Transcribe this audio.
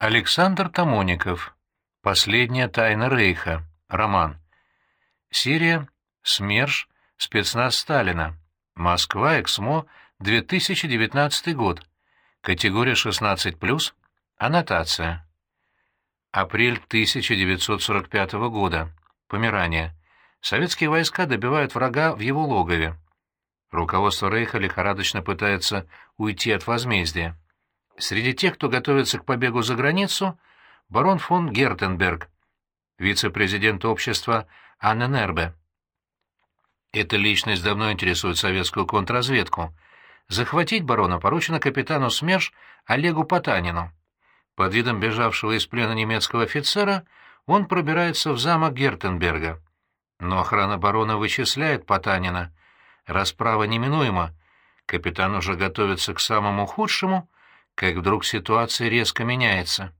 Александр Тамоников. Последняя тайна Рейха. Роман. Сирия. СМЕРШ. Спецназ Сталина. Москва. Эксмо. 2019 год. Категория 16+. Аннотация. Апрель 1945 года. Померания. Советские войска добивают врага в его логове. Руководство Рейха лихорадочно пытается уйти от возмездия. Среди тех, кто готовится к побегу за границу, барон фон Гертенберг, вице-президент общества Анненербе. Эта личность давно интересует советскую контрразведку. Захватить барона поручено капитану СМЕРШ Олегу Потанину. Под видом бежавшего из плена немецкого офицера он пробирается в замок Гертенберга. Но охрана барона вычисляет Потанина. Расправа неминуема. Капитан уже готовится к самому худшему — как вдруг ситуация резко меняется.